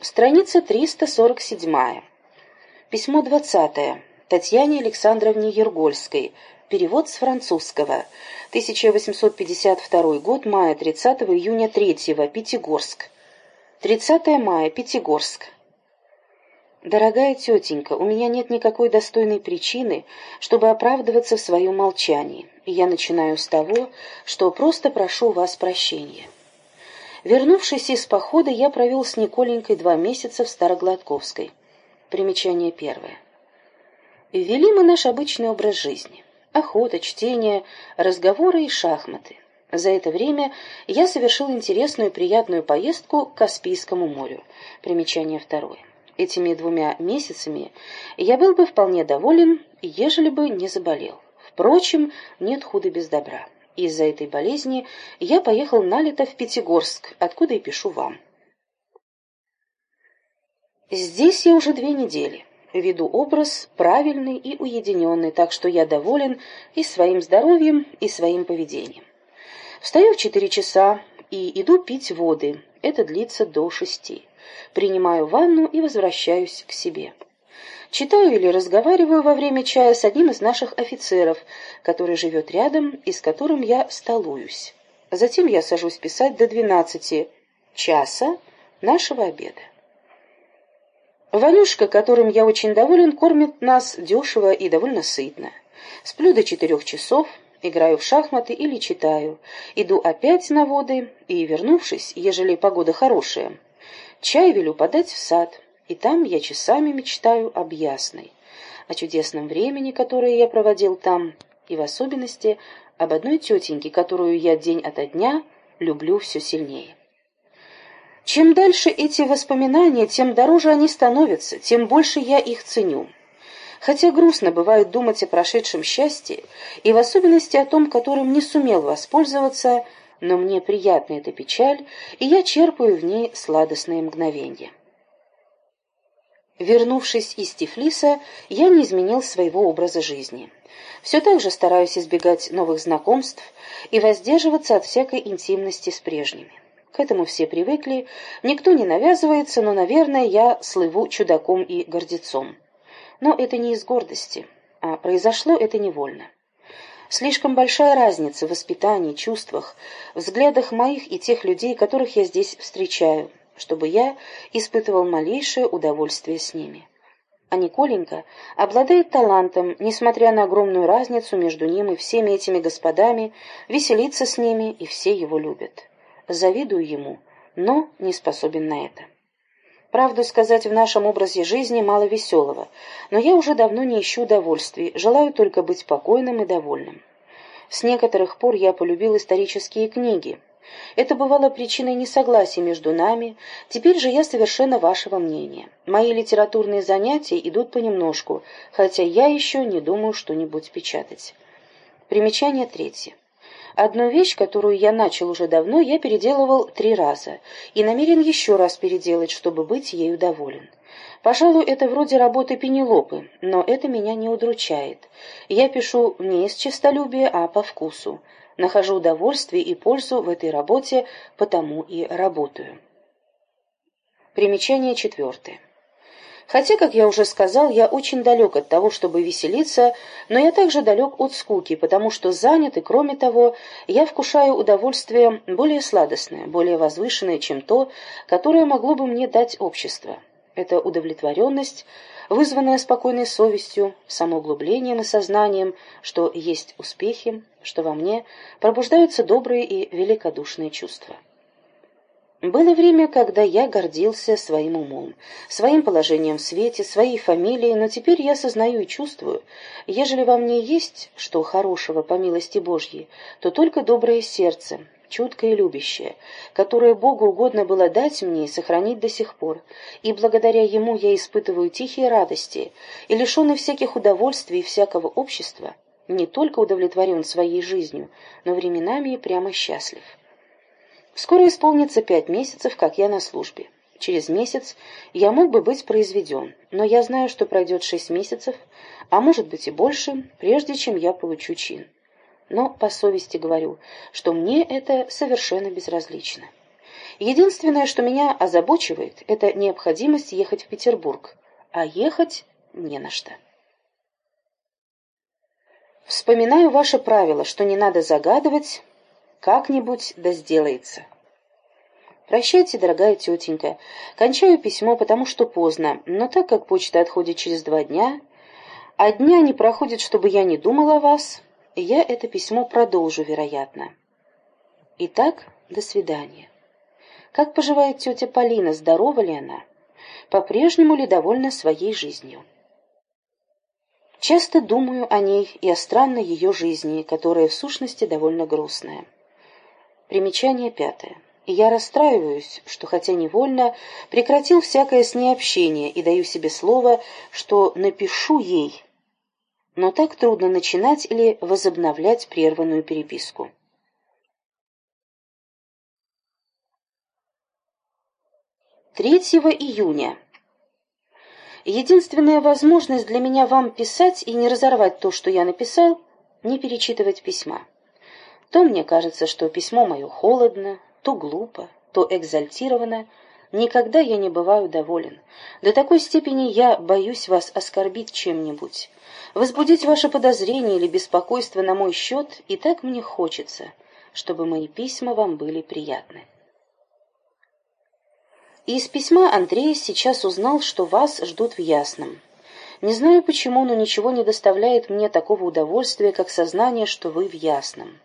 Страница 347. Письмо 20. Татьяне Александровне Ергольской. Перевод с французского. 1852 год, мая 30 июня 3 Пятигорск. 30 мая, Пятигорск. Дорогая тетенька, у меня нет никакой достойной причины, чтобы оправдываться в своем молчании, и я начинаю с того, что просто прошу вас прощения. Вернувшись из похода, я провел с Николенькой два месяца в Старогладковской. Примечание первое. Ввели мы наш обычный образ жизни. Охота, чтение, разговоры и шахматы. За это время я совершил интересную и приятную поездку к Каспийскому морю. Примечание второе. Этими двумя месяцами я был бы вполне доволен, ежели бы не заболел. Впрочем, нет худа без добра. Из-за этой болезни я поехал налито в Пятигорск, откуда и пишу вам. Здесь я уже две недели. Веду образ правильный и уединенный, так что я доволен и своим здоровьем, и своим поведением. Встаю в четыре часа и иду пить воды. Это длится до шести. Принимаю ванну и возвращаюсь к себе. Читаю или разговариваю во время чая с одним из наших офицеров, который живет рядом и с которым я столуюсь. Затем я сажусь писать до двенадцати часа нашего обеда. Ванюшка, которым я очень доволен, кормит нас дешево и довольно сытно. Сплю до четырех часов, играю в шахматы или читаю. Иду опять на воды и, вернувшись, ежели погода хорошая, чай велю подать в сад и там я часами мечтаю об ясной, о чудесном времени, которое я проводил там, и в особенности об одной тетеньке, которую я день ото дня люблю все сильнее. Чем дальше эти воспоминания, тем дороже они становятся, тем больше я их ценю. Хотя грустно бывает думать о прошедшем счастье, и в особенности о том, которым не сумел воспользоваться, но мне приятна эта печаль, и я черпаю в ней сладостные мгновения. Вернувшись из Тифлиса, я не изменил своего образа жизни. Все так же стараюсь избегать новых знакомств и воздерживаться от всякой интимности с прежними. К этому все привыкли, никто не навязывается, но, наверное, я слыву чудаком и гордецом. Но это не из гордости, а произошло это невольно. Слишком большая разница в воспитании, чувствах, взглядах моих и тех людей, которых я здесь встречаю, чтобы я испытывал малейшее удовольствие с ними. А Николенька обладает талантом, несмотря на огромную разницу между ним и всеми этими господами, веселиться с ними, и все его любят. Завидую ему, но не способен на это. Правду сказать, в нашем образе жизни мало веселого, но я уже давно не ищу удовольствий, желаю только быть покойным и довольным. С некоторых пор я полюбил исторические книги, это бывало причиной несогласия между нами, теперь же я совершенно вашего мнения. Мои литературные занятия идут понемножку, хотя я еще не думаю что-нибудь печатать. Примечание третье. Одну вещь, которую я начал уже давно, я переделывал три раза и намерен еще раз переделать, чтобы быть ею доволен. Пожалуй, это вроде работы Пенелопы, но это меня не удручает. Я пишу не из честолюбия, а по вкусу. Нахожу удовольствие и пользу в этой работе, потому и работаю. Примечание четвертое. Хотя, как я уже сказал, я очень далек от того, чтобы веселиться, но я также далек от скуки, потому что занят, и кроме того, я вкушаю удовольствие более сладостное, более возвышенное, чем то, которое могло бы мне дать общество. Это удовлетворенность, вызванная спокойной совестью, самоуглублением и сознанием, что есть успехи, что во мне пробуждаются добрые и великодушные чувства. Было время, когда я гордился своим умом, своим положением в свете, своей фамилией, но теперь я сознаю и чувствую, ежели во мне есть что хорошего по милости Божьей, то только доброе сердце, чуткое и любящее, которое Богу угодно было дать мне и сохранить до сих пор, и благодаря ему я испытываю тихие радости, и лишенный всяких удовольствий и всякого общества, не только удовлетворен своей жизнью, но временами и прямо счастлив. Скоро исполнится пять месяцев, как я на службе. Через месяц я мог бы быть произведен, но я знаю, что пройдет шесть месяцев, а может быть и больше, прежде чем я получу чин но по совести говорю, что мне это совершенно безразлично. Единственное, что меня озабочивает, это необходимость ехать в Петербург, а ехать не на что. Вспоминаю ваше правило, что не надо загадывать, как-нибудь да сделается. Прощайте, дорогая тетенька. Кончаю письмо, потому что поздно, но так как почта отходит через два дня, а дня не проходит, чтобы я не думала о вас, я это письмо продолжу, вероятно. Итак, до свидания. Как поживает тетя Полина, здорова ли она? По-прежнему ли довольна своей жизнью? Часто думаю о ней и о странной ее жизни, которая в сущности довольно грустная. Примечание пятое. И я расстраиваюсь, что хотя невольно прекратил всякое с ней общение и даю себе слово, что напишу ей. Но так трудно начинать или возобновлять прерванную переписку. 3 июня. Единственная возможность для меня вам писать и не разорвать то, что я написал, не перечитывать письма. То мне кажется, что письмо мое холодно, то глупо, то экзальтировано. Никогда я не бываю доволен. До такой степени я боюсь вас оскорбить чем-нибудь, возбудить ваше подозрение или беспокойство на мой счет, и так мне хочется, чтобы мои письма вам были приятны. Из письма Андрея сейчас узнал, что вас ждут в Ясном. Не знаю почему, но ничего не доставляет мне такого удовольствия, как сознание, что вы в Ясном.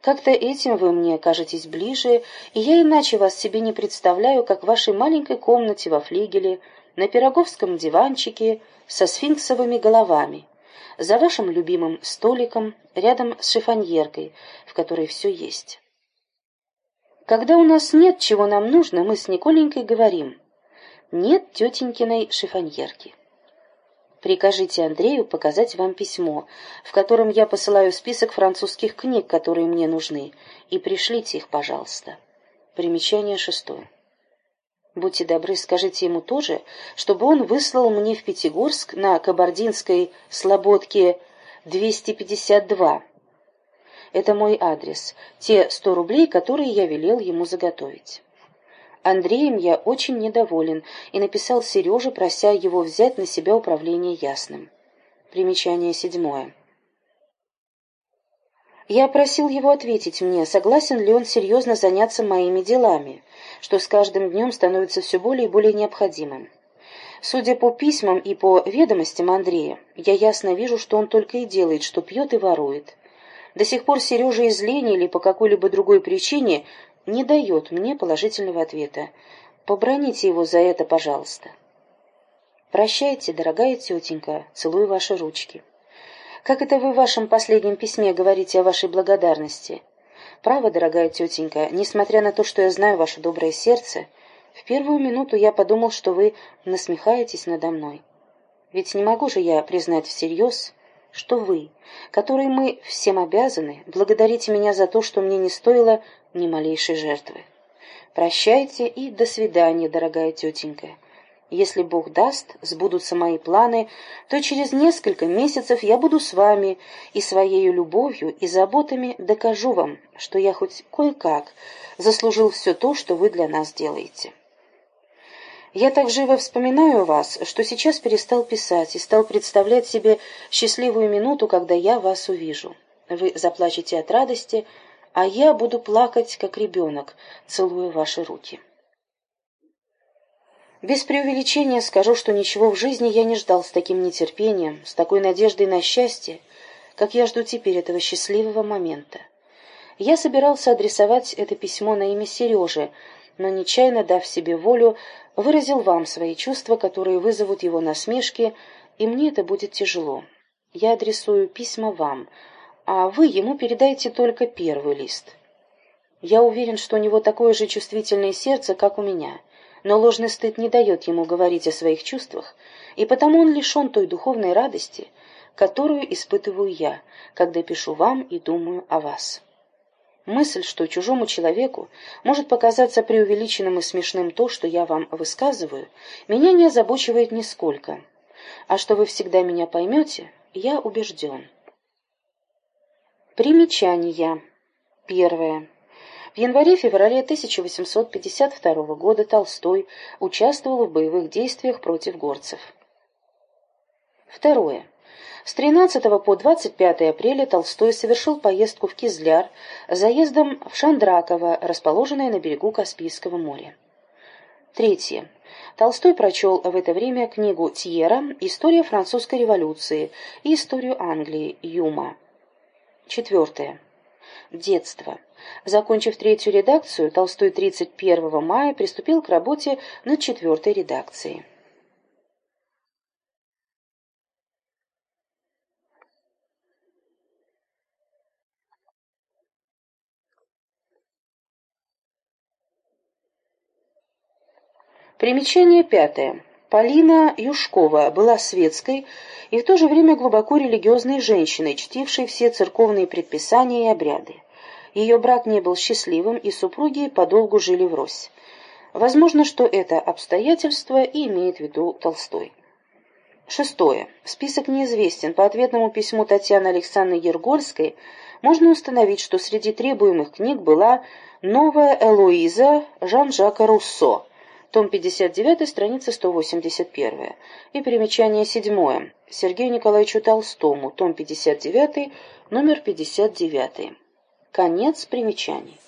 Как-то этим вы мне кажетесь ближе, и я иначе вас себе не представляю, как в вашей маленькой комнате во флигеле, на пироговском диванчике со сфинксовыми головами, за вашим любимым столиком, рядом с шифоньеркой, в которой все есть. Когда у нас нет, чего нам нужно, мы с Николенькой говорим. Нет тетенькиной шифоньерки. Прикажите Андрею показать вам письмо, в котором я посылаю список французских книг, которые мне нужны, и пришлите их, пожалуйста. Примечание шестое. Будьте добры, скажите ему тоже, чтобы он выслал мне в Пятигорск на Кабардинской Слободке 252 это мой адрес, те сто рублей, которые я велел ему заготовить. Андреем я очень недоволен и написал Сереже, прося его взять на себя управление Ясным. Примечание седьмое. Я просил его ответить мне, согласен ли он серьезно заняться моими делами, что с каждым днем становится все более и более необходимым. Судя по письмам и по ведомостям Андрея, я ясно вижу, что он только и делает, что пьет и ворует. До сих пор Сережа из лени или по какой-либо другой причине не дает мне положительного ответа. Поброните его за это, пожалуйста. Прощайте, дорогая тетенька, целую ваши ручки. Как это вы в вашем последнем письме говорите о вашей благодарности? Право, дорогая тетенька, несмотря на то, что я знаю ваше доброе сердце, в первую минуту я подумал, что вы насмехаетесь надо мной. Ведь не могу же я признать всерьез, что вы, которые мы всем обязаны, благодарите меня за то, что мне не стоило ни малейшей жертвы. Прощайте и до свидания, дорогая тетенька. Если Бог даст, сбудутся мои планы, то через несколько месяцев я буду с вами и своей любовью и заботами докажу вам, что я хоть кое-как заслужил все то, что вы для нас делаете. Я так живо вспоминаю вас, что сейчас перестал писать и стал представлять себе счастливую минуту, когда я вас увижу. Вы заплачете от радости, а я буду плакать, как ребенок, целуя ваши руки. Без преувеличения скажу, что ничего в жизни я не ждал с таким нетерпением, с такой надеждой на счастье, как я жду теперь этого счастливого момента. Я собирался адресовать это письмо на имя Сережи, но нечаянно дав себе волю, выразил вам свои чувства, которые вызовут его насмешки, и мне это будет тяжело. Я адресую письма вам, а вы ему передайте только первый лист. Я уверен, что у него такое же чувствительное сердце, как у меня, но ложный стыд не дает ему говорить о своих чувствах, и потому он лишен той духовной радости, которую испытываю я, когда пишу вам и думаю о вас. Мысль, что чужому человеку может показаться преувеличенным и смешным то, что я вам высказываю, меня не озабочивает нисколько. А что вы всегда меня поймете, я убежден. Примечания. Первое. В январе-феврале 1852 года Толстой участвовал в боевых действиях против горцев. Второе. С 13 по 25 апреля Толстой совершил поездку в Кизляр заездом в Шандраково, расположенное на берегу Каспийского моря. Третье. Толстой прочел в это время книгу Тьера «История французской революции» и «Историю Англии» Юма. Четвертое. Детство. Закончив третью редакцию, Толстой 31 мая приступил к работе над четвертой редакцией. Примечание пятое. Полина Юшкова была светской и в то же время глубоко религиозной женщиной, чтившей все церковные предписания и обряды. Ее брак не был счастливым, и супруги подолгу жили врозь. Возможно, что это обстоятельство и имеет в виду Толстой. Шестое. Список неизвестен. По ответному письму Татьяны Александры Ергольской можно установить, что среди требуемых книг была «Новая Элоиза» Жан-Жака Руссо, том 59, страница 181, и примечание 7, Сергею Николаевичу Толстому, том 59, номер 59. Конец примечаний.